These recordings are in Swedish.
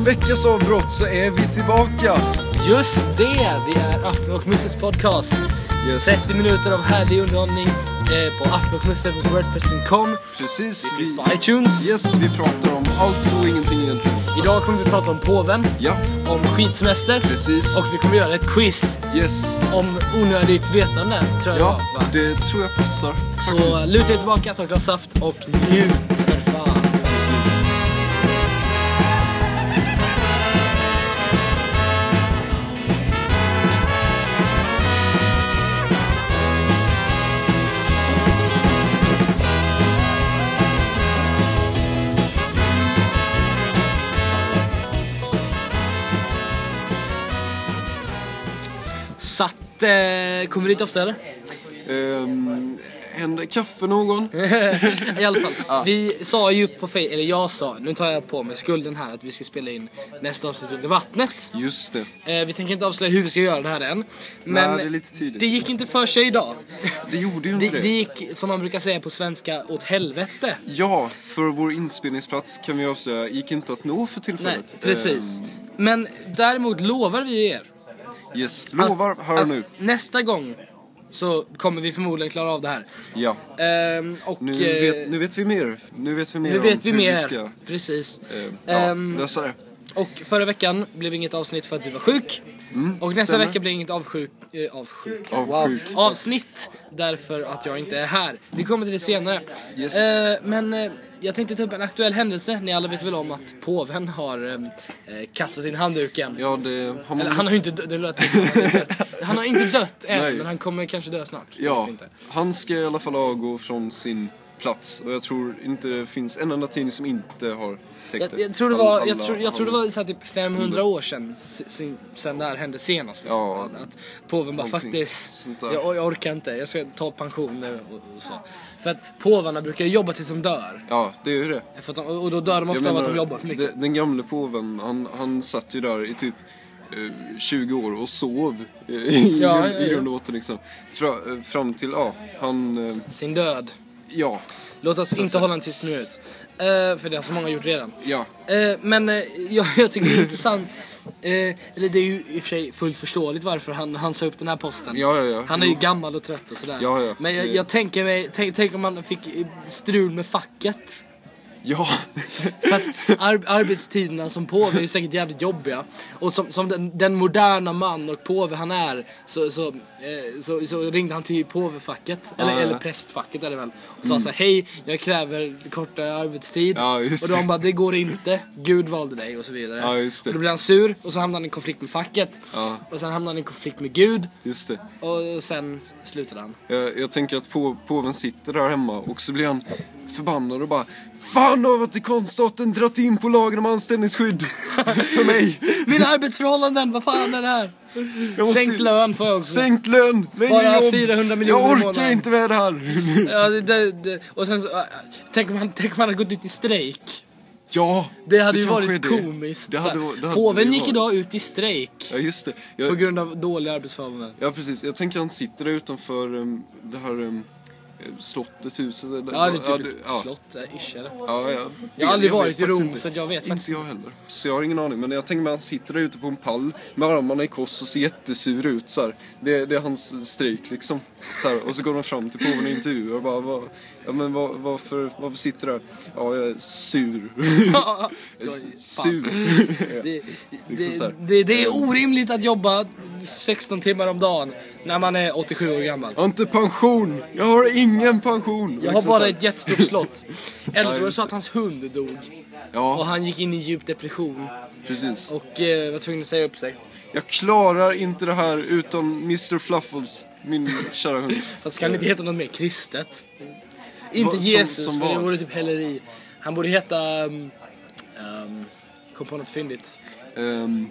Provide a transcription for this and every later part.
En veckas avbrott så är vi tillbaka. Just det! Det är Affe och Musses podcast. Yes. 30 minuter av härlig underhållning eh, på affeochmusse.wordpress.com. Precis. Vi finns på iTunes. Yes, vi pratar om allt och ingenting egentligen. Så- Idag kommer vi prata om påven, Ja, om skidsemester precis. och vi kommer göra ett quiz Yes. om onödigt vetande, tror jag Ja, det var, va? det tror jag passar. Så faktiskt. luta er tillbaka, ta ett glas saft och njut för fan. Satt, eh, kommer du dit ofta eller? Um, händer kaffe någon? I alla fall. Vi sa ju på Facebook, eller jag sa, nu tar jag på mig skulden här att vi ska spela in nästa avsnitt under vattnet. Just det. Eh, vi tänker inte avslöja hur vi ska göra det här än. Men det är lite tidigt. det gick inte för sig idag. Det gjorde ju Det, inte det. det gick, som man brukar säga på svenska, åt helvete. Ja, för vår inspelningsplats kan vi avslöja gick inte att nå för Nej, tillfället. precis. Men däremot lovar vi er. Yes, lovar, hör att nu. Nästa gång så kommer vi förmodligen klara av det här. Ja. Ehm, och Nu eh, vet, nu vet vi mer. Nu vet vi mer nu om vet vi hur mer. vi ska Precis. eh, ja, Ehm, lösa det. Och förra veckan blev inget avsnitt för att du var sjuk. och nästa stämmer. vecka blir inget avsjuk, eh, avsjuk. Avsjuk. Wow. avsnitt därför att jag inte är här. Vi kommer till det senare. Yes. Men jag tänkte ta upp en aktuell händelse. Ni alla vet väl om att påven har eh, eh, kastat in handduken. Ja, det har man Eller han har ju inte dött, det lät. Han har inte dött än Nej. men han kommer kanske dö snart. Ja, han ska i alla fall avgå från sin plats. Och jag tror inte det finns en enda tidning som inte har täckt Jag, jag tror det Alla- var, jag alla tror, jag tror det var så typ 500 år sedan, sen, sen det här hände senast. liksom. Ja. att, påven bara faktiskt, jag, jag orkar inte, jag ska ta pension nu och, och så. För att påvarna brukar jobba tills de dör. Ja, det är ju det. För att de, och då dör de ofta Jag av att menar, de jobbar för mycket. de- Den gamle påven, han, han satt ju där i typ eh, 20 år och sov eh, i, Ja, i ja. grund och botten liksom. Fra, eh, fram till, ja, han, eh, Sin död. ja, Låt oss inte hålla en tyst minut. Uh, för det har så många gjort redan. ja. Eh, men eh, jag, jag tycker det är intressant. Eh, eller det är ju i och för sig fullt förståeligt varför han, han sa upp den här posten. Ja, ja, ja. Han är ju gammal och trött och sådär. Men jag, jag tänker mig, tänk, tänk om man fick strul med facket. Ja, För att ar, arbetstiderna som påve är säkert jävligt jobbiga. Och som, som den, den moderna man och påve han är så, så, eh, så, så ringde han till påvefacket, eller, ja. eller prästfacket är det väl. Och sa så här, hej jag kräver kortare arbetstid. Ja, och de bara, det går inte, Gud valde dig och så vidare. Ja. Och då blev han sur och så hamnade han i konflikt med facket. Ja. Och sen hamnade han i konflikt med Gud. just det. Och sen slutade han. Jag, jag tänker att på, påven sitter där hemma och så blir han förbannad och bara Fan av att konststaten dragit in på lagen om anställningsskydd för mig. Mina arbetsförhållanden, vad fan är det här? Måste- Sänkt lön får jag också. Sänkt lön, längre Bara jobb. 400 miljoner Jag orkar inte med det här. Ja, det, det, det. Och sen så, äh, tänk om han, tänk om han hade gått ut i strejk. Ja, Det hade ju kanske varit det. komiskt. Det hade, det hade Påven det gick varit. idag ut i strejk. Ja just det. På Jag, grund av dåliga arbetsförhållanden. ja precis, jag tänker han sitter där utanför um, det här um, slottet, huset eller? Ja, det är typ ett ja. slott, äh, ish eller? Ja, ja. Jag har aldrig vet varit i Rom inte. så jag vet faktiskt Inte jag heller. Så jag har ingen aning. Men jag tänker mig att han sitter där ute på en pall med armarna i kors och ser jättesur ut så här. Det, det är hans strejk liksom. Så här. Och så går de fram till påven och intervjuar och bara, vad, ja, men vad, varför, varför sitter du där? Ja, jag är sur. Ja, sur. det, Liksom det, här. det, det är orimligt att jobba 16 timmar om dagen när man är 87 år gammal. Jag har inte pension! Jag har ingen pension! Jag har Liksom bara här. ett jättestort slott. Eller var just så att hans hund dog. Och Ja, han gick in i djup depression. precis. Och eh, var tvungen att säga upp sig. Jag klarar inte det här utan Mr Fluffles, min kära hund. Fast kan det inte heta något mer kristet? Inte som- Jesus, som för det vore typ häleri. Han borde heta... Um, um, kom på något fyndigt. Ehm,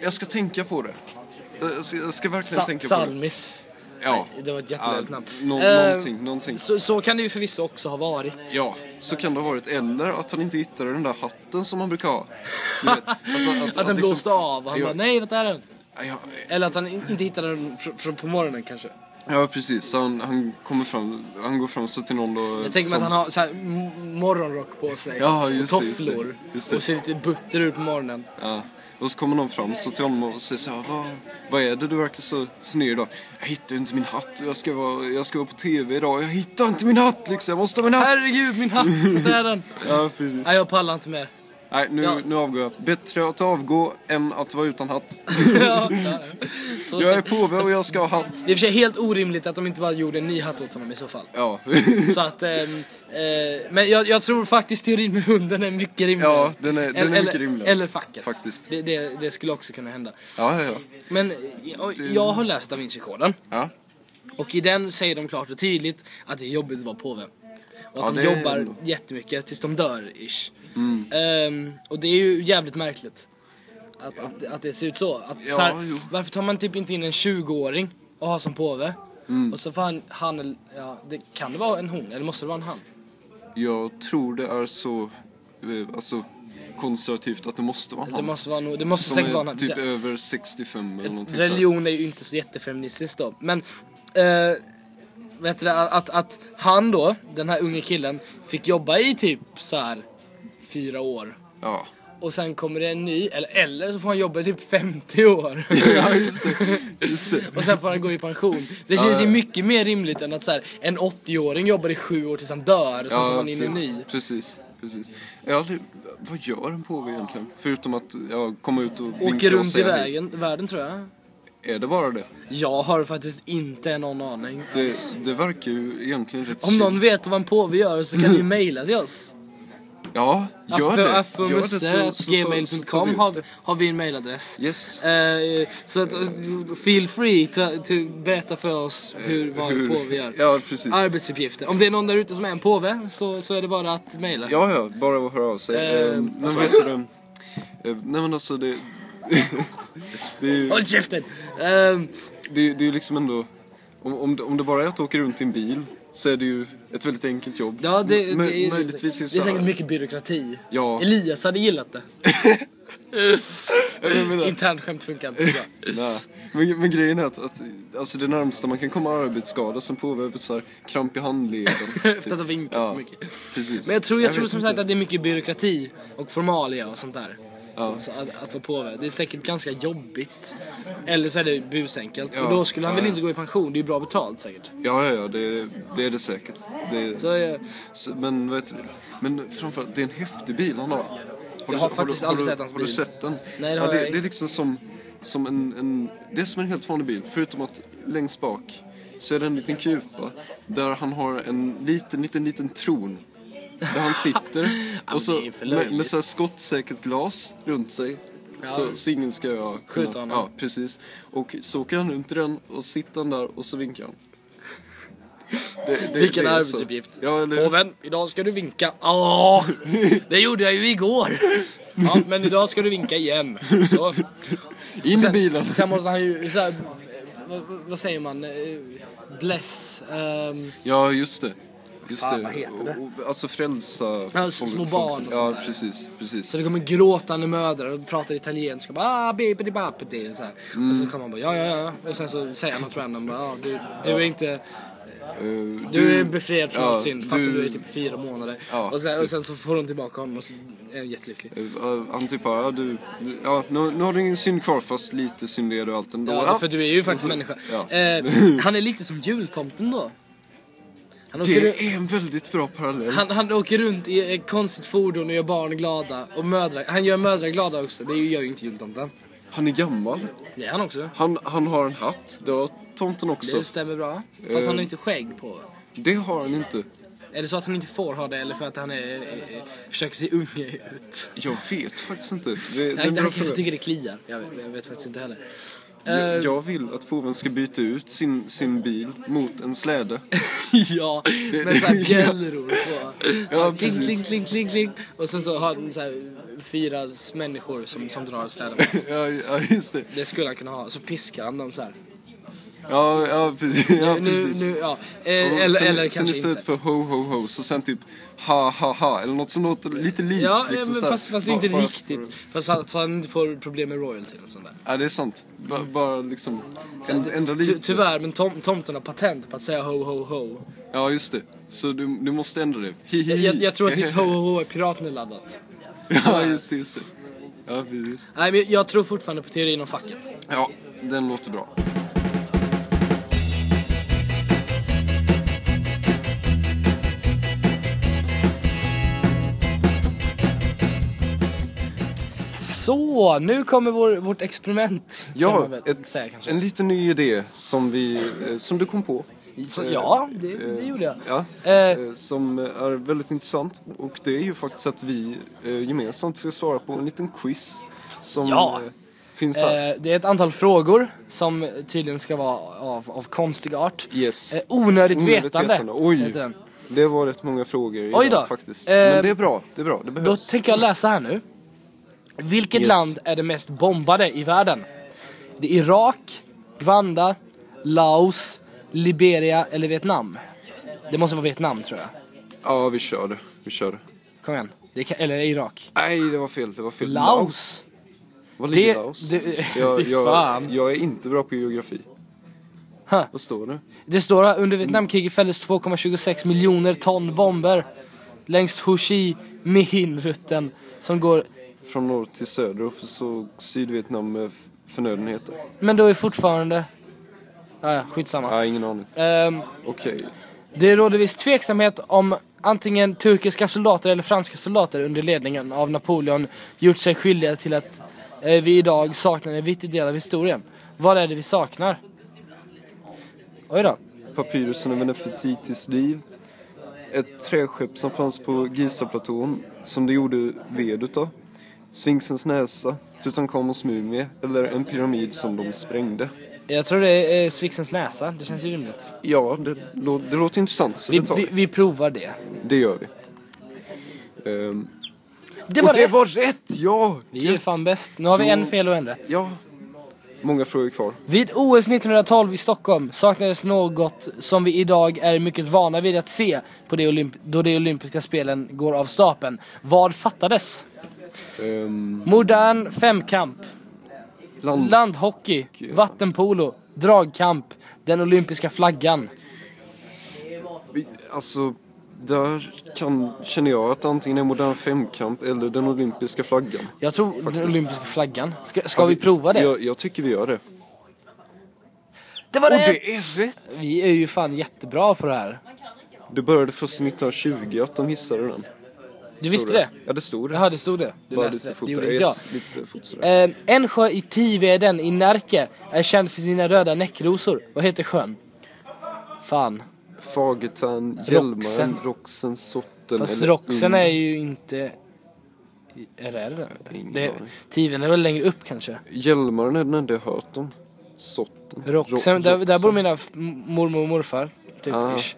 jag ska tänka på det. Jag ska, jag ska verkligen Sa- tänka på det. Salmis. Ja. Det var ett jättedåligt namn. nå- Eh, någonting, någonting. Så, så kan det ju förvisso också ha varit. Ja, så kan det ha varit. Eller att han inte hittade den där hatten som man brukar ha. Vet, alltså Att, den liksom- blåste av och han Ja. bara nej, vad är den? Ja, Eller att han in- inte hittade den fr- fr- på morgonen kanske. Ja, precis. Så han, han kommer fram, han går fram så till någon då. Jag tänker mig att han har så här, morgonrock på sig. Ja, just och det, just det. tofflor. Just det. Och ser lite butter ut på morgonen. Ja. Och så kommer någon fram så till honom och säger så här, vad, vad är det du verkar så sned idag? Jag hittar inte min hatt och jag ska, vara, jag ska vara på TV idag. Jag hittar inte min hatt liksom, jag måste ha min hatt! Herregud, min hatt! Där är den! Ja, precis. Nej, jag pallar inte mer. Nej, nu, Ja. nu avgår jag. Bättre att avgå än att vara utan hatt. ja. Så, Jag är påve och jag ska ha hatt. Det är för sig helt orimligt att de inte bara gjorde en ny hatt åt honom i så fall. Ja, Så att, ehm, eh, men jag, jag tror faktiskt teorin med hunden är mycket rimligare. ja den är, den är eller, mycket rimligare. Eller facket. Faktiskt. Det, det, det skulle också kunna hända. Ja, ja, ja. Men eh, jag, jag har läst Da Vinci-koden. ja. Och i den säger de klart och tydligt att det är jobbigt att vara påve. Och att Ja, de det är- jobbar jättemycket tills de dör ish. Ehm, och det är ju jävligt märkligt. Att, att, att det ser ut så. Att, Ja, så här, varför tar man typ inte in en 20-åring och har som påve? Mm. Och så får han, han ja, det, kan det vara en hon eller måste det vara en han? Jag tror det är så eh, alltså, konservativt att det måste vara Det han. måste, vara, no- det måste säkert vara han. typ Ja, över 65 eller någonting så här. Religion är ju inte så jättefeministiskt då. Men, eh, vet du det, att, att han då, den här unge killen, fick jobba i typ så här fyra år. Ja. Och sen kommer det en ny, eller, eller så får han jobba i typ 50 år. ja, just det. Just det. och sen får han gå i pension. Det känns Ja, ju ja. mycket mer rimligt än att så här, en 80-åring jobbar i sju år tills han dör och sen tar man in en ny. Precis, precis. Har aldrig, vad gör en påve egentligen? Förutom att ja, komma ut och vinka Åker och runt i säga hej. vägen, världen tror jag. Är det bara det? Jag har faktiskt inte någon aning. Det, det verkar ju egentligen rätt Om någon vet vad en påve gör så kan ni mejla till oss. Ja, gör det. Vi Affomusse.gmail.com har, har vi en mailadress. Yes. Eh, så att, eh, feel free to, to berätta för oss hur, vad Hur- påve gör. Ja, precis. Arbetsuppgifter. Om det är någon där ute som är en påve så, så är det bara att mejla. Ja, ja, bara att höra av sig. Eh, Eh, men vet du, eh, nej men alltså det... det, är, ju- Håll käften! Ehm, det, det är ju liksom ändå... Om, om, det, om det bara är att åka runt i en bil så är det ju ett väldigt enkelt jobb. ja, det, det, Men det, möjligtvis det så är säkert mycket byråkrati. Ja. Elias hade gillat det. Jag Internskämt funkar inte så bra. Men, men grejen är att, att alltså det närmsta man kan komma arbetsskada som påverkar så här kramp i handleden. Efter att ha vinkat Ja. mycket. Precis. Men jag tror, jag tror vet som inte. sagt att det är mycket byråkrati och formalia och sånt där. Ja. Så, så att, att vara påve. Det är säkert ganska jobbigt. Eller så är det busenkelt. Ja. Och då skulle han Ja, väl ja. inte gå i pension. Det är ju bra betalt säkert. Ja, ja, ja, det, det är det säkert. Det, Så eh, så, men heter det? Men framförallt, det är en häftig bil han har. Jag har faktiskt du, aldrig du, sett hans Har du bil. sett den? Nej, det ja, har det, jag det är liksom som, som en, en, det är som en helt vanlig bil. Förutom att längst bak så är det en liten kupa där han har en liten, liten, liten tron. Där han sitter och så med, med så här skottsäkert glas runt sig. Så, så ingen ska kunna, Skjuta honom. Ja, precis. Och så åker han runt i den och sitter han där och så vinkar han. Det, det, vilken det är arbetsuppgift. Ja, eller? Påven, idag ska du vinka. Ja, det gjorde jag ju igår. Ja, men idag ska du vinka igen. Så. In i Sen, bilen. sen måste han ju, så här, vad, vad- säger man? Eh, Bless. ehm, Ja, just det. Just Fan, det. vad heter det? Och, och, alltså frälsa Ja, små barn och Ja, sånt där. precis, precis. Så det kommer gråtande mödrar och pratar italienska. Bara, ah, bipidi bapidi, så här. Mm. Och så kommer man bara ja, ja, ja. Och sen så säger han något random. Bara, ah, du, du är inte... Eh, Du, är befriad från ja, synd fast du- du är typ fyra månader. Ja, och, sen, och typ. sen så får hon tillbaka honom och så är han jättelycklig. eh, Han typ bara, ja, du, du, ja, nu, nu har du ingen synd kvar fast lite synd är du allt ändå. Ja, för du är ju faktiskt Och människa. Ja. Eh, han är lite som jultomten då. Han Det är en väldigt bra parallell. han, han åker runt i ett konstigt fordon och gör barn glada. Och mödrar, han gör mödrar glada också. Det gör ju inte jultomten. Han är gammal. Det är han också. Han, han har en hatt. Det har tomten också. Det stämmer bra. Fast Eh. han har inte skägg på. Det har han inte. Är det så att han inte får ha det eller för att han är, eh, försöker se unge ut? Jag vet faktiskt inte. Det, det jag, fråga. jag tycker det kliar. Jag vet, jag vet faktiskt inte heller. Jag, Eh, jag vill att påven ska byta ut sin, sin bil mot en släde. ja, med såhär bjällror. Ja, kling, precis. kling, kling, kling, kling. Och sen så har han så här fyra människor som, som drar släden. ja, ja, just det. Det skulle han kunna ha. Så piskar han dem så här. Ja, ja, precis. Ja, nu, precis. nu, ja. Och Eh, eller, sen, eller sen kanske istället inte. för ho ho ho så sen typ ha ha ha eller något som låter lite likt. Ja, liksom, men fast, fast Bara- inte bara riktigt. Fast så, så han inte får problem med royalty och sånt där. Ja, det är sant. Ba- bara liksom änd- ändra Ty, lite. tyvärr, men tom, tomten har patent på att säga ho ho ho. Ja, just det. Så du, du måste ändra det. Hi, hi, Jag, hi. jag, jag tror att ditt ho ho ho är piratnedladdat. Ja, just det, just det. Ja, precis. Nej, men jag tror fortfarande på teorin om facket. Ja, den låter bra. Så, nu kommer vår, vårt experiment. Ja, ett, säga en liten ny idé som vi, eh, som du kom på. Så, ja, det, det gjorde jag. Ja, Eh, eh, som är väldigt intressant. Och det är ju faktiskt att vi eh, gemensamt ska svara på en liten quiz. Som Ja. eh, finns här. eh, det är ett antal frågor som tydligen ska vara av, av konstig art. Yes. Eh, onödigt, Onödigt vetande, vetande. Oj. heter den. Det var rätt många frågor idag Oj då. faktiskt. Eh, Men det är bra, det är bra, det Då behövs. tänker jag läsa här nu. Vilket Yes. land är det mest bombade i världen? Det är Irak, Rwanda, Laos, Liberia eller Vietnam? Det måste vara Vietnam tror jag. Ja, vi kör det. Vi kör det. Kom igen. Det kan, eller Irak. Nej, det var fel. Det var fel. Laos. Vad ligger Det- Laos? det- jag, jag, jag är inte bra på geografi. Huh. Vad står det? Det står här under Vietnamkriget fälldes 2,26 miljoner ton bomber längs Ho Chi Minh-rutten som går... Från norr till söder och så Sydvietnam med förnödenheter. Men då är fortfarande... Ah, ja, skitsamma. Nej, ingen aning. Ehm, Okej. Det råder viss tveksamhet om antingen turkiska soldater eller franska soldater under ledningen av Napoleon gjort sig skyldiga till att eh, vi idag saknar en viktig del av historien. Vad är det vi saknar? Oj då. Papyrusen över Nefertitis liv. Ett träskepp som fanns på Gizaplatån som det gjorde ved utav. Sphinxens näsa, Tutankhamons mumie eller en pyramid som de sprängde. Jag tror det är eh, Sphinxens näsa, det känns ju rimligt. Ja, det, lå- det låter intressant så Vi, det tar vi, vi. provar det. Det gör vi. Ehm, Det och var det rätt! var rätt! Ja! Vi är fan bäst. Nu har vi en fel och en rätt. Ja. Många frågor kvar. Vid OS 1912 i Stockholm saknades något som vi idag är mycket vana vid att se på de olymp- då de olympiska spelen går av stapeln. Vad fattades? Ehm, Modern femkamp, land... landhockey, vattenpolo, dragkamp, den olympiska flaggan. Vi- Alltså, där kan, känner jag att antingen är modern femkamp eller den olympiska flaggan. Jag tror den Faktiskt. olympiska flaggan. Ska, ska vi prova det? Jag, jag tycker vi gör det. Det var Och rätt! det är rätt! Vi är ju fan jättebra på det här. Det började först 1920 att de hissade den. Du visste det? Ja, det stod det. Jaha, det stod det. Du Bara läste lite det. fort. Det gjorde inte jag. Lite. Eh, en sjö i Tiveden i Närke är känd för sina röda näckrosor. Vad heter sjön? Fan. Fagertan, Roxen. Hjälmaren, Roxen, Sotten Fast eller Roxen är ju inte... Eller är det den? Det? Tiveden är väl längre upp kanske? Hjälmaren är den enda jag hört om. Sotten. Roxen, Ro- där, där bor Roxen. mina mormor och morfar. Typ. Ah. ish.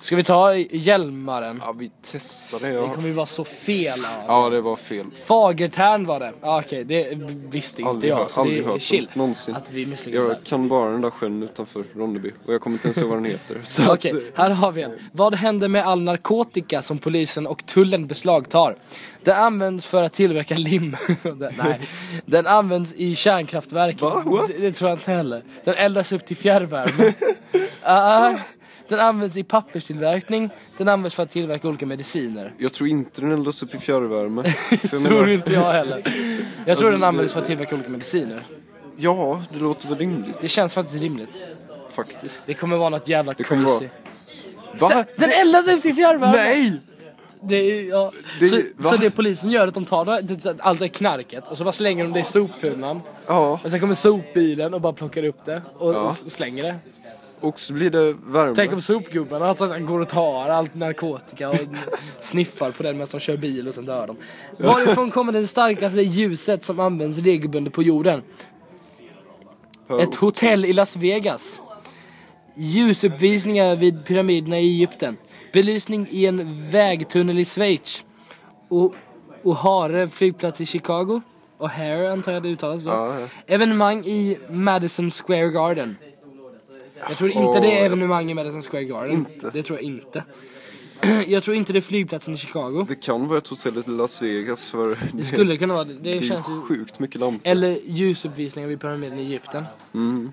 Ska vi ta Hjälmaren? Ja, vi testar det. Det Ja, kommer ju vara så fel. Ja. ja det var fel. Fagertärn var det. Ah, Okej, det visste inte Aldrig jag. hört- Så det aldrig är hört chill om, någonsin. att vi misslyckades Jag kan bara den där sjön utanför Ronneby och jag kommer inte ens ihåg vad den heter. Okej, att, här har vi en. Vad händer med all narkotika som polisen och tullen beslagtar? Den används för att tillverka lim. Den- Nej, den används i kärnkraftverk. Va? What? Det, det tror jag inte heller. Den eldas upp till fjärrvärme. Ah, den används i papperstillverkning. Den används för att tillverka olika mediciner. jag tror inte den eldas upp i fjärrvärme. Tror inte jag heller. Jag tror Alltså, den används för att tillverka olika mediciner. Ja, det låter väl rimligt Det känns faktiskt rimligt. faktiskt. Det kommer vara något jävla Det crazy. Va? Den eldas upp till fjärrvärme! Nej! Det är, ja. Det- så, så det polisen gör är att de tar allt det knarket och så bara slänger de det i soptunnan. Ja, Och sen kommer sopbilen och bara plockar upp det och, Ja. och slänger det. Och så blir det värme. Tänk om sopgubbarna alltså, går och tar allt narkotika och sniffar på den medan de kör bil och sen dör de. Varifrån kommer det starkaste ljuset som används regelbundet på jorden? Ett hotell i Las Vegas. Ljusuppvisningar vid pyramiderna i Egypten. Belysning i en vägtunnel i Schweiz. Och O'Hare flygplats i Chicago. O'Hare antar jag det uttalas då. Ja, ja. Evenemang i Madison Square Garden. Jag tror inte Och- det är evenemang i Madison Square Garden. Inte? Det tror jag inte. Jag tror inte det är flygplatsen i Chicago. Det kan vara ett hotell i Las Vegas för Det skulle kunna vara det. Det det känns ju... sjukt mycket lampor. Eller ljusuppvisningar vid pyramiden i Egypten. Mm.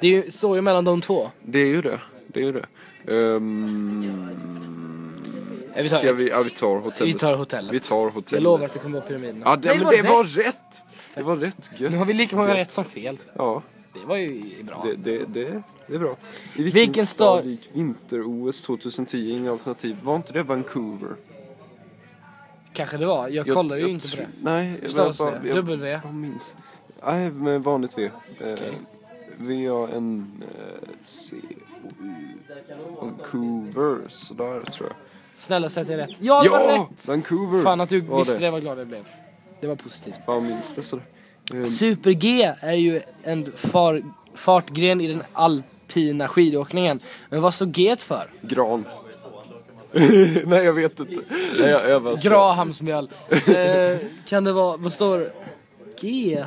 Det ju, står ju mellan de två. Det är ju det. Det är ju det. Um, Ja, vi tar- ska vi, ja, vi tar hotellet. Vi tar hotellet. Vi tar hotellet. Jag lovar att det kommer vara pyramiden. Ja, det, Nej, men var det rätt. var rätt! Det var rätt gött. Nu har vi lika många rätt som fel. Ja, Det var ju bra. det, det, det, det är bra. I vilken, Vilken stad gick vinter-OS 2010? Inga alternativ. Var inte det Vancouver? Kanske det var. Jag, kollar ju inte på det. Nej, jag, Stavas bara- jag, W? jag minns. Nej, med vanligt V. Eh, Okej. V-A-N-C-O-U. Vancouver, sådär tror jag. Snälla säg att det är rätt. Ja, det var rätt! Vancouver! Fan att du visste det. det, vad glad jag blev. Det var positivt. Fan, minns det sådär. Eh, Super-G är ju en far, fartgren i den alpina skidåkningen. Men vad står G för? gran. Nej, jag vet inte. Nej, jag, jag bara. Grahamsmjöl. eh, kan det vara, vad står G?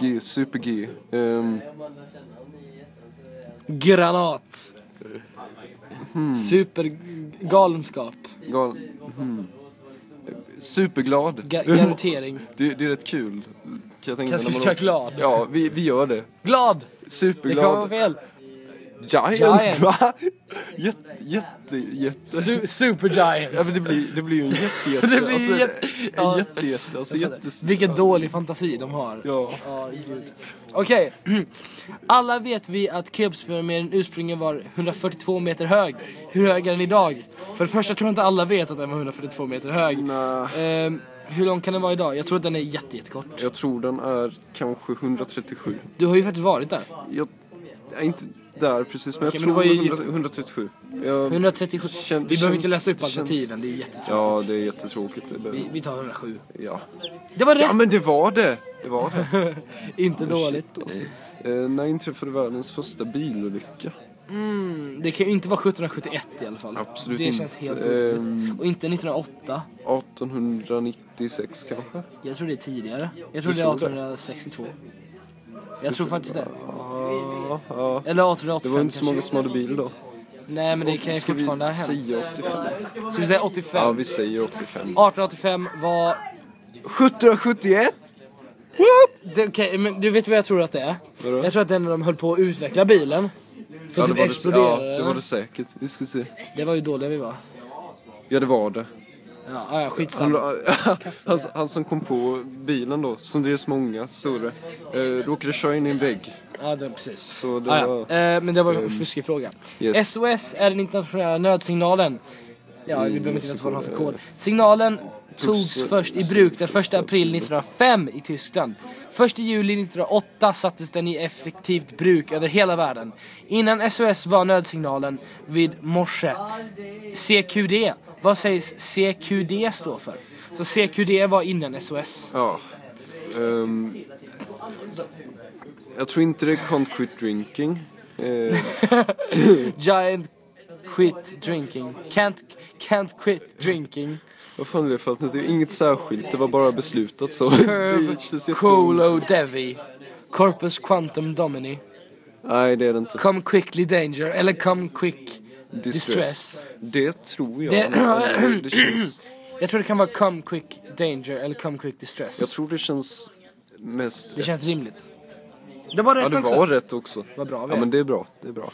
G, super G. Ehm, Granat. Supergalenskap. gal, hmm. Superglad. Ga- garantering. Det, det är rätt kul. Kan jag tänka Kanske ska vara glad. Ja, vi, vi gör det. Glad! Det Superglad. kan vara fel. Giant, Giant. va? Jätte, jätte, jätte. Su- Supergiant. Ja men det blir, det blir ju en jätte, jätte. Det blir alltså, jätte- En ja. jätte, jätte. Alltså jättes... Vilken dålig fantasi de har. Ja. Gud. Okej. Alla vet vi att Keopspyramiden ursprungligen var 142 meter hög. Hur hög är den idag? För det första tror jag inte alla vet att den var 142 meter hög. Nej. Ehm, hur lång kan den vara idag? Jag tror att den är jätte, jättekort. Jag tror den är kanske 137. Du har ju faktiskt varit där. Jag är inte där precis men jag Okej, men tror det var ju 100, 137. Jag, 137. Kän- vi behöver inte känns- läsa upp känns- alternativen, det är jättetråkigt. Ja det är jättetråkigt. Det Vi, vi tar 107. Ja. Det var rätt! ja men det var det! Det var det. inte dåligt. Alltså. Eh, när inträffade världens första bilolycka? Mm, det kan ju inte vara 1771 i alla fall. Absolut det inte. känns helt Ehm. Och inte 1908. 1896 kanske? Jag tror det är tidigare. Jag tror det är tror det? 1862. Jag tror faktiskt det. Ja, ja. Eller 1885 Det var inte så många som hade bil då. Nej men det kan ju Ska vi fortfarande ha hänt. säga 85? Ska vi säga 85? Ja vi säger 85. 1885 var... 1771? Det, okej, men du vet vad jag tror att det är? Vadå? Jag tror att det är när de höll på att utveckla bilen. Så Ja typ det, var det, exploderade ja, det var det säkert. Vi ska se. Det var ju dåliga vi var. Ja det var det. Ja, ja Han, skitsamma. han, han som kom på bilen då, som drevs många stora, eh, råkade köra in i en vägg. Ja, det, precis. Så det ja. var... eh, men det var en fuskig fråga. yes. SOS är den internationella nödsignalen. Ja, vi behöver inte veta vad den har för kod. Signalen togs först i bruk den 1 april 1905 i Tyskland. 1 juli 1908 sattes den i effektivt bruk över hela världen. Innan SOS var nödsignalen vid morse CQD. Vad sägs CQD stå för? Så CQD var innan SOS. Ja. Ehm, jag tror inte det är Can't Quit Drinking. Eh, Giant quit drinking. Can't, can't quit drinking. vad fan är det för alternativ? Inget särskilt, det var bara beslutat så. Curve. Colo Devi. Corpus Quantum Domini. Nej det är det inte. Come quickly danger. Eller come quick Distress. distress. Det tror jag. Det- Det, känns... Jag tror det kan vara come quick danger eller come quick distress. Jag tror det känns mest Det känns rimligt. Det var rätt Ja det också. var rätt också. Vad bra vi Ja är. men det är bra, det är bra.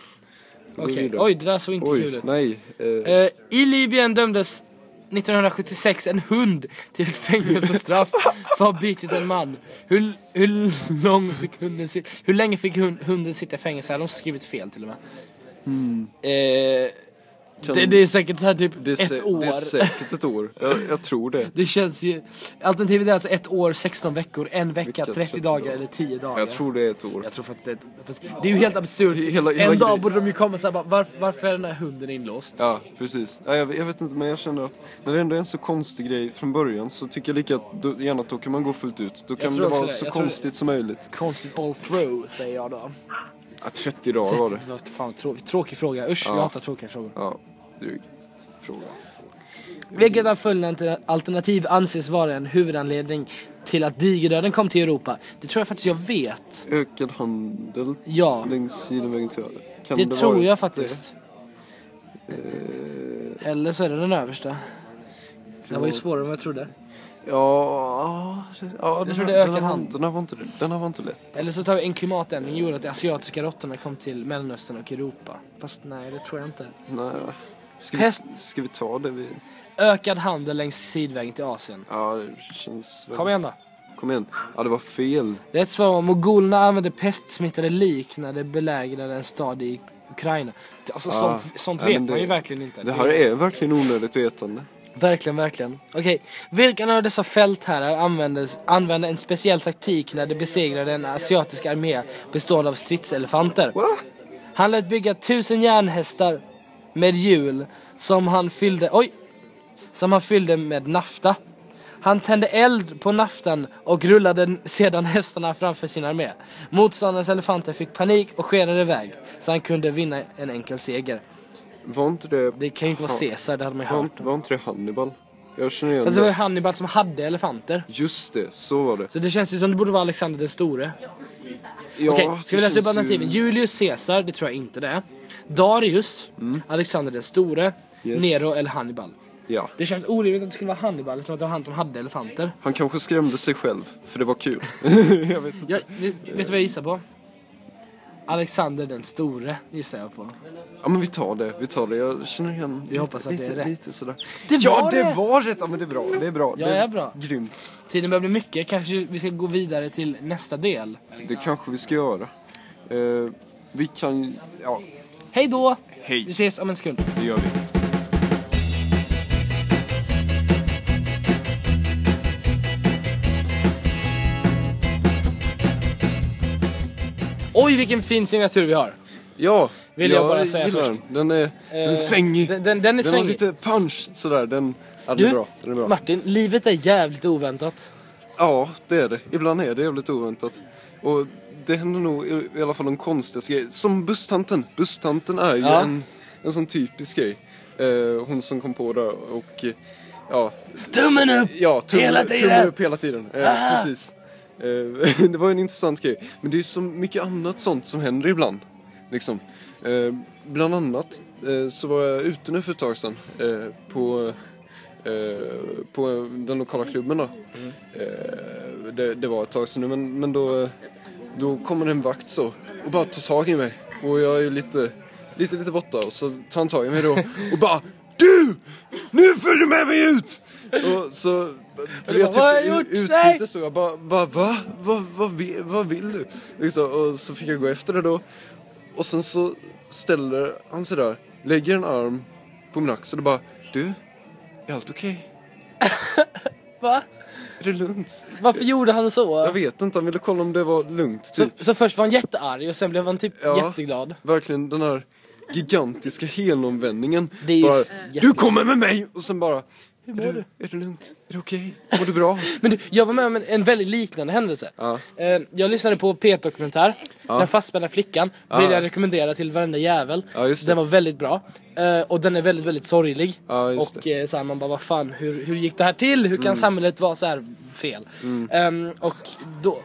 Okej, vidare. oj det där såg inte kul Oj, ut. nej. Eh, Eh, I Libyen dömdes 1976 en hund till ett fängelsestraff för att ha bitit en man. Hur, hur, lång fick hunden hur länge fick hund, hunden sitta i fängelse? Här har de skrivit fel till och med. Eh, kan- det, det är säkert så här typ det, är ett år. det är säkert ett år. Jag, jag tror det. Det känns ju... Alternativet är alltså ett år, 16 veckor, en vecka, Vecka, 30, 30 dagar eller 10 dagar. Jag tror det är ett år. Jag tror faktiskt det. fast Det är ju helt absurt. Hela- hela en dag grejen- borde de ju komma såhär bara, varför, varför är den här hunden inlåst? Ja, precis. Ja, jag, jag vet inte, men jag känner att när det ändå är en så konstig grej från början så tycker jag lika att då, gärna att då kan man gå fullt ut. Då kan det vara det. så konstigt som möjligt. Konstigt all through, säger jag då. Ja, 30 dagar var det. Fan trå- tråkig fråga. Usch, Ja. jag hatar tråkiga frågor. Ja, dryg fråga. Vilket av följande alternativ anses vara en huvudanledning till att digerdöden kom till Europa? Det tror jag faktiskt jag vet. Ökad handel Ja, längs sidenvägen till över. Kan det tror vara jag faktiskt. Eller så är det den översta. Det var ju svårare än vad jag trodde. Ja, ja den, tror det den, hand. den här var inte, den här var inte lätt. Eller så tar vi en klimatändring gjorde att de asiatiska råttorna kom till Mellanöstern och Europa. Fast nej, det tror jag inte. Nej. Ska Pest. vi, ska vi ta det vi... Ökad handel längs sidvägen till Asien. Ja, det känns väl... Kom igen då. Kom igen. Ja, det var fel. Rätt svar var mogolerna använde pestsmittade lik när de belägrade en stad i Ukraina. Alltså Ah. sånt, sånt Ja, vet men det- man ju verkligen inte. Det här är verkligen onödigt vetande. Verkligen, verkligen. Okej, vilken av dessa fältherrar användes, använde en speciell taktik när de besegrade en asiatisk armé bestående av stridselefanter? Va? Han lät bygga tusen järnhästar med hjul som han fyllde, oj, som han fyllde med nafta. Han tände eld på naftan och rullade sedan hästarna framför sin armé. Motståndarens elefanter fick panik och skenade iväg så han kunde vinna en enkel seger. Var inte det... Det kan ju inte vara Caesar, det hade man ju hört. var inte det Hannibal? Jag känner igen Fast det var ju det. Hannibal som hade elefanter. Just det, så var det. Så det känns ju som det borde vara Alexander den store. Ja, Okej, ska vi läsa upp känns ju- alternativen? Julius Caesar, det tror jag inte det är. Darius, Alexander den store. Yes. Nero eller Hannibal. Ja. Det känns orimligt att det skulle vara Hannibal eftersom att det var han som hade elefanter. Han kanske skrämde sig själv, för det var kul. jag vet inte. Jag, vet du vad jag gissar på? Alexander den store gissar jag på. Ja men vi tar det, vi tar det. Jag känner igen Vi hoppas att lite, det är rätt. lite sådär. Det ja, var det det! var rätt! Ja men det är bra, det är bra. Ja, det det är bra. Grymt. Tiden börjar bli mycket, kanske vi ska gå vidare till nästa del. Det kanske vi ska göra. Eh, vi kan, ja, Hej då! Hej. Vi ses om en sekund. det gör vi. Oj vilken fin signatur vi har! Ja, Vill jag bara säga gillar först. Den, den är, den är Eh, svängig. Den, den, den är Den har svängig. lite punch sådär. Den, ja, den Du, är bra. Den är bra. Martin, livet är jävligt oväntat. Ja, det är det. Ibland är det jävligt oväntat. Och det händer nog i, i alla fall de konstigaste grejer. Som busstanten. Busstanten är ju Ja. en, en sån typisk grej. Eh, hon som kom på det och ja. Tummen upp! Ja, tummen, Hela tiden! tummen upp hela tiden. Eh, precis. Eh, det var en intressant grej. Men det är ju så mycket annat sånt som händer ibland. Liksom. Eh, bland annat eh, så var jag ute nu för ett tag sedan på, på den lokala klubben då. Det, det var ett tag sedan nu men, men då, då kommer en vakt så och bara tar tag i mig. Och jag är ju lite, lite, lite borta och så tar han tag i mig då och bara du! Nu följer du med mig ut! Och så du bara, "Vad har jag gjort? ut, Nej!" utsitter så jag bara, bara va? Vad, vad, vill, vad vill du? Liksom, och så fick jag gå efter det då. Och sen så ställer han sig där, lägger en arm på min axel och bara Du, är allt okej? Va? Är det lugnt? Varför gjorde han så? Jag vet inte, han ville kolla om det var lugnt Så, typ. så först var han jättearg och sen blev han typ Ja. jätteglad. Verkligen den här gigantiska helomvändningen. Det är ju bara, du kommer med mig! Och sen bara, Hur är mår du, du? är det lugnt? Är det okej? Mår du bra? Men du, jag var med om en, en väldigt liknande händelse. Ja. Eh, jag lyssnade på P1-dokumentär, Den fastspända flickan. Vill jag rekommendera till varenda jävel. Ja. Den var väldigt bra. Eh, och den är väldigt, väldigt sorglig. Ja, och eh, så här, man bara, vad fan, hur, hur gick det här till? Hur kan Mm. samhället vara så här fel? Ehm, och då,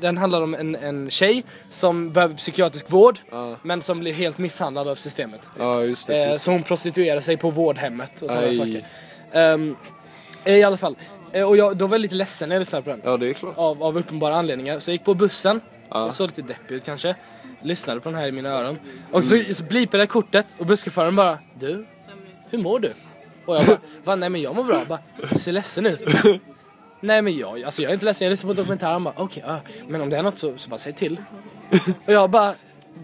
den handlar om en, en tjej som behöver psykiatrisk vård, men som blir helt misshandlad av systemet. typ. Ja, just det. Eh, precis. så hon prostituerar sig på vårdhemmet och sådana saker. Ehm, eh, I alla fall. Eh, och jag, då var jag lite ledsen när jag lyssnade på den. Ja, det är klart. Av, av uppenbara anledningar. Så jag gick på bussen, och såg lite deppig ut kanske. Lyssnade på den här i mina öron. Och så, så blipade jag kortet och busschauffören bara Du, hur mår du? Och jag bara, Va, nej men jag mår bra. Jag bara, du ser ledsen ut. nej men jag, alltså jag är inte ledsen, jag lyssnar på dokumentären. Han bara, okej, ja, men om det är något så, så bara säg till. och jag bara,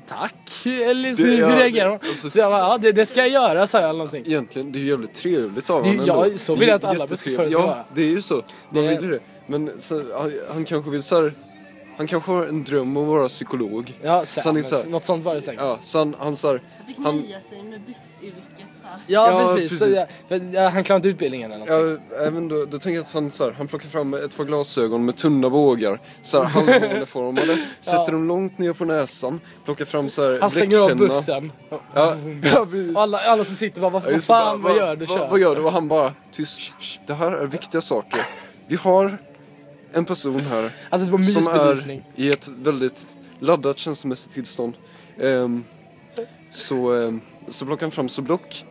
tack. Eller så, Det- ja, hur reagerar man? det- alltså- så jag bara, ja det, det ska jag göra, sa jag eller någonting. Egentligen, det är ju jävligt trevligt av honom ja, ändå. så vill jag att alla busschaufförer ska Ja, vara. det är ju så. Man Det- vill ju det. Men så, han, han kanske vill så här, han kanske har en dröm om att vara psykolog. Ja, Så så, han är så här- något sånt var det säkert. Ja, så han, han så här, Fick Han- nöja sig med bussyrket. Ja, Ja, precis. Så, precis. ja, för, ja, han klarade inte utbildningen eller något. Ja, även då, då tänker jag att han, så här, han plockar fram ett par glasögon med tunna bågar, så här halvmåneformade, sätter dem långt ner på näsan, plockar fram så här Han stänger av bussen. Ja, ja precis. Och alla, alla som sitter bara, vad, fan, bara, vad gör du? Vad, vad gör du? Och han bara, tyst, det här är viktiga saker. Vi har en person här Alltså som är i ett väldigt laddat känslomässigt tillstånd. Ehm, så, ehm, så plockar han fram så block eh,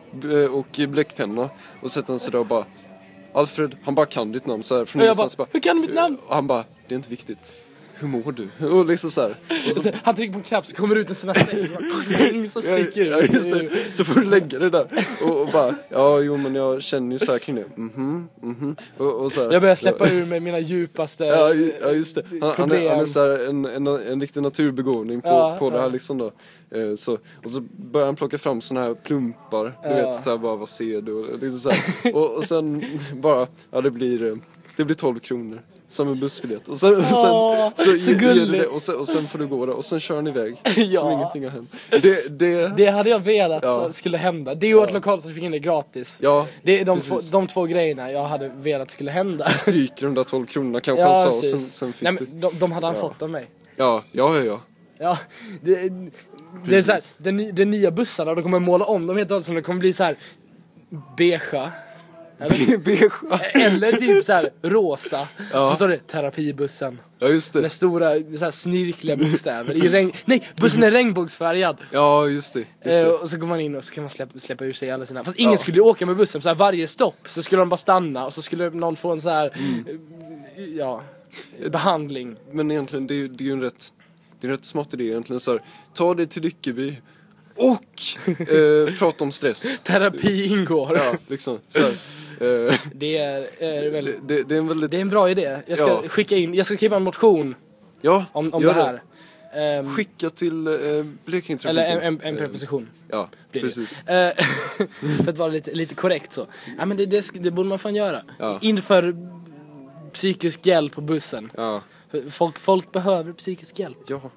och bläckpenna och sätter han sig där och bara Alfred, han bara kan ditt namn så här från bara, ingenstans bara, hur kan du mitt namn? Och han bara, det är inte viktigt. Hur mår du? Och liksom så här. Och så, han trycker på en knapp så kommer det ut en sån här som sticker ut. Ja, just det. Så får du lägga det där och, och bara, ja jo men jag känner ju så här kring det. Mhm, mhm. Och, och så här, Jag börjar släppa ur mig mina djupaste... Ja, ja just det. Han, han, är, han är så här en, en, en riktig naturbegåvning på, Ja, på det här liksom då. Eh, så, och så börjar han plocka fram såna här plumpar. Du Ja. vet så här bara, vad ser du? Och, liksom så här. och, och sen bara, ja det blir, eh, det blir 12 kronor. Som en bussbiljett. Och sen, och sen, Åh, så, så gulligt. och, sen, och sen får du gå där och sen kör han iväg. Ja. Som ingenting har hänt. Det, det, Det hade jag velat Ja. skulle hända. Det och att lokaltrafiken är gratis. ja, Det är de två, de två grejerna jag hade velat skulle hända. stryker de där 12 kronorna kanske han Ja, sa och sen, sen fick Nej, men de, de hade han Ja. fått av mig. Ja, ja, ja, ja. Ja, det, det är så här, Precis. den, ny- den nya bussarna, de kommer måla om dem helt och hållet så de kommer bli så här beigea. Eller typ så här rosa. Ja. Så står det terapibussen. Ja, just det. Med stora så här snirkliga bokstäver. I regn... Nej, bussen är regnbågsfärgad. Ja, just det. Just Eh, det. och så går man in och så kan man släppa, släppa ur sig alla sina... Fast ingen Ja. skulle ju åka med bussen, så här, varje stopp så skulle de bara stanna och så skulle någon få en så här Mm. eh, ja, behandling. Men egentligen, det är, ju- det är ju en rätt, det är en rätt smart idé egentligen så här, Ta dig till Lyckeby och eh, prata om stress. Terapi ingår. Ja, liksom. Så här, eh, Det, är, är väldigt, det, det, det är en väldigt... det är en bra idé. Jag ska Ja. skicka in, jag ska skriva en motion ja, om, om det här. Ehm, Skicka till eh, Blekingetrafiken. eller en, en, en Eh, preposition. Ja, precis. Eh, för att vara lite, lite korrekt så. Ja men det, det, det borde man fan göra. Ja. Inför psykisk hjälp på bussen. Ja, Folk, folk behöver psykisk hjälp. ja.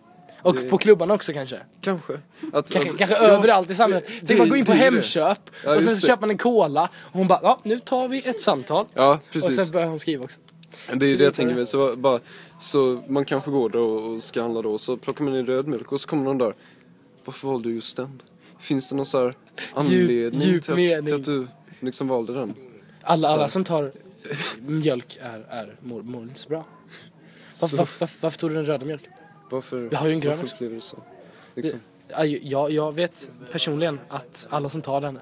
Och Det- på klubbarna också kanske. Kanske. Att, Kanske, att- kanske ja, överallt i samhället. det- Tänk man gå in på det det. Hemköp Ja, och sen så det. köper man en cola och hon bara ja nu tar vi ett samtal. Ja, Och precis. sen börjar hon skriva också. Det är det vidare. jag tänker mig. Så, bara, så man kanske går där och och ska handla då, så plockar man in röd mjölk och så kommer någon där. Varför valde du just den? Finns det någon så här anledning djup till, att, till att du liksom valde den? Alla, alla som tar mjölk är, är mår, mår inte så bra. Varför, varför, varför, varför tog du den röda mjölken? Varför, Vi har ju en grön varför upplever du så? Liksom. Ja, Jag, jag vet personligen att alla som tar den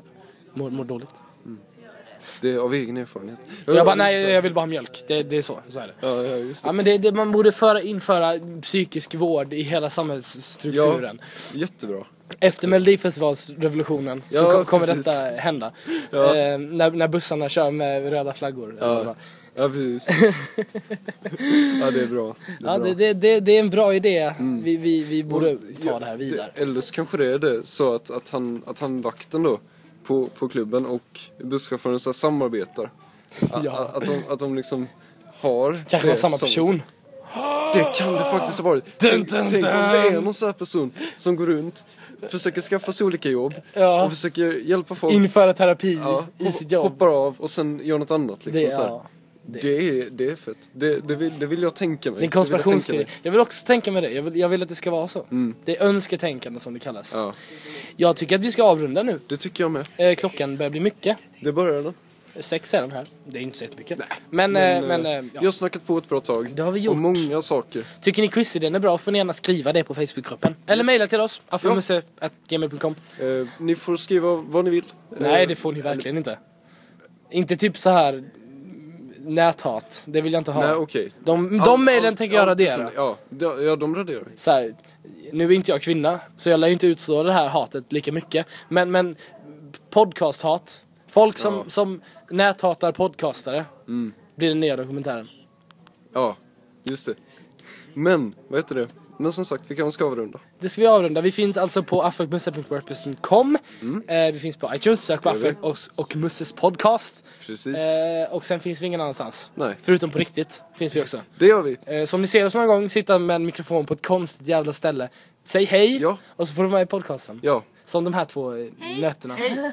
mår, mår dåligt. Det är av egen erfarenhet. Jag bara nej jag vill bara ha mjölk. Det, det är så. så är det. Ja, ja, just det. Ja men det, det, man borde föra, införa psykisk vård i hela samhällsstrukturen. Jättebra. Efter Melodifestivalsrevolutionen så Ja, ko- kommer precis. detta hända. Ja. Eh, när, när bussarna kör med röda flaggor. Ja. Ja, precis. ja, det är bra. Det är Ja, bra. det, det, det, det är en bra idé. Vi, vi, vi borde ta Ja, det här vidare. Det, eller så kanske det är det så att, att, han, att han vakten då på, på klubben och busschauffören så samarbetar. Ja. a, att, de, att de liksom har Kanske samma person. Det kan det faktiskt ha varit. Tänk, tänk om det är någon sån här person som går runt, försöker skaffa sig olika jobb Ja. och försöker hjälpa folk. Införa terapi ja, i sitt jobb. Hoppar av och sen gör något annat liksom. det, så det. Det är, det är fett. Det, det, vill, det vill jag tänka mig. Det är en jag konspirationsteori. mig. Jag vill också tänka med det. Jag vill, jag vill att det ska vara så. Det är önsketänkande som det kallas. Ja, Jag tycker att vi ska avrunda nu. det tycker jag med. Eh, klockan börjar bli mycket. Det börjar då. Sex är den här. Det är inte så jättemycket. Men, Men, men eh, eh, Jag ja. har snackat på ett bra tag. Det har vi gjort. Om många saker. Tycker ni quizidén är bra får ni gärna skriva det på Facebookgruppen. Eller Yes. mejla till oss. affamusse.gmail.com Eh, ni får skriva vad ni vill. Nej det får ni verkligen inte. Inte typ så här mm, näthat. Det vill jag inte ha. Nej okej. De, All- de mejlen all- tänker jag radera. Ja, de- ja, de raderar vi. så här, nu är inte jag kvinna, så jag lär ju inte utstå det här hatet lika mycket. Men, men podcasthat. Folk som, Ja. som näthatar podcastare. Mm. Blir den nya dokumentären. Ja, just det. Men, vad heter det? Men som sagt, vi kanske ska avrunda. Det ska vi avrunda. Vi finns alltså på affekmusse.wordpress.com. Eh, vi finns på iTunes, sök på Mm. Affek och, och Musses podcast. Precis. Eh, och sen finns vi ingen annanstans. Nej. Förutom på riktigt finns vi också. Det gör vi. Eh, så om ni ser oss någon gång sitta med en mikrofon på ett konstigt jävla ställe. Säg hej Ja. och så får du vara med i podcasten. Ja. Som de här två eh, nötterna. Ja,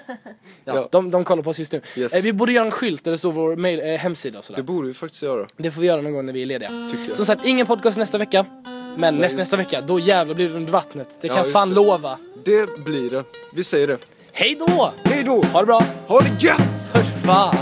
Ja. De, de kollar på oss just nu. Yes. Eh, vi borde göra en skylt där det står vår mail, eh, hemsida och sådär. Det borde vi faktiskt göra. Det får vi göra någon gång när vi är lediga. Tycker jag. Som sagt, ingen podcast nästa vecka. Men nästa, just nästa vecka, då jävlar blir det under vattnet. Det Ja, kan just fan det. lova. Det blir det. Vi säger det. Hej då! Hej då! Ha det bra! Ha det gött! För fan!